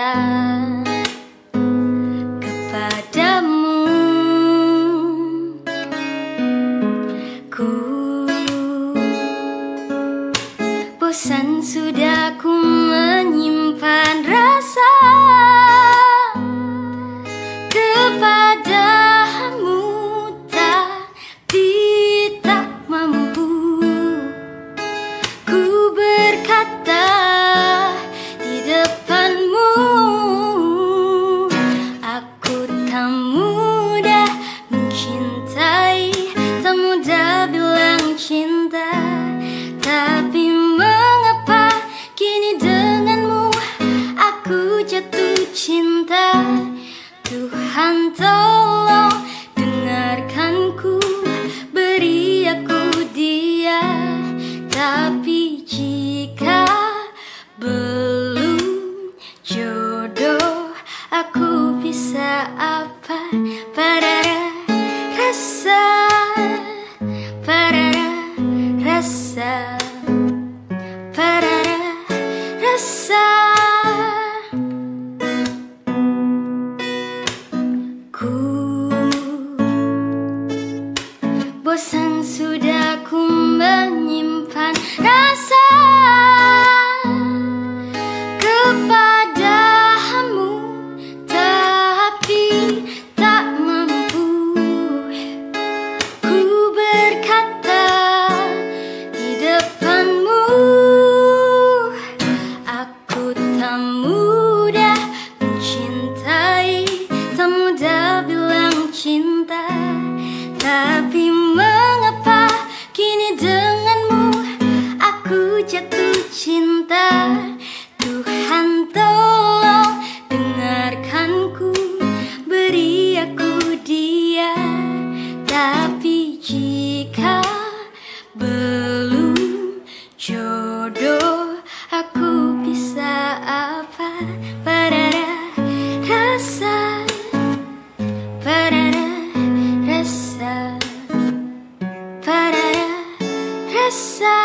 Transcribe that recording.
cinta kepadamu. Ku bosan sudah tak mudah mencintai Tak mudah bilang cinta. Tapi mengapa kini denganmu Aku jatuh cinta? Tuhan tahu Bosan sudah ku menyi bodoh Aku bisa apa? Pada rasa. Pada rasa. Pada rasa.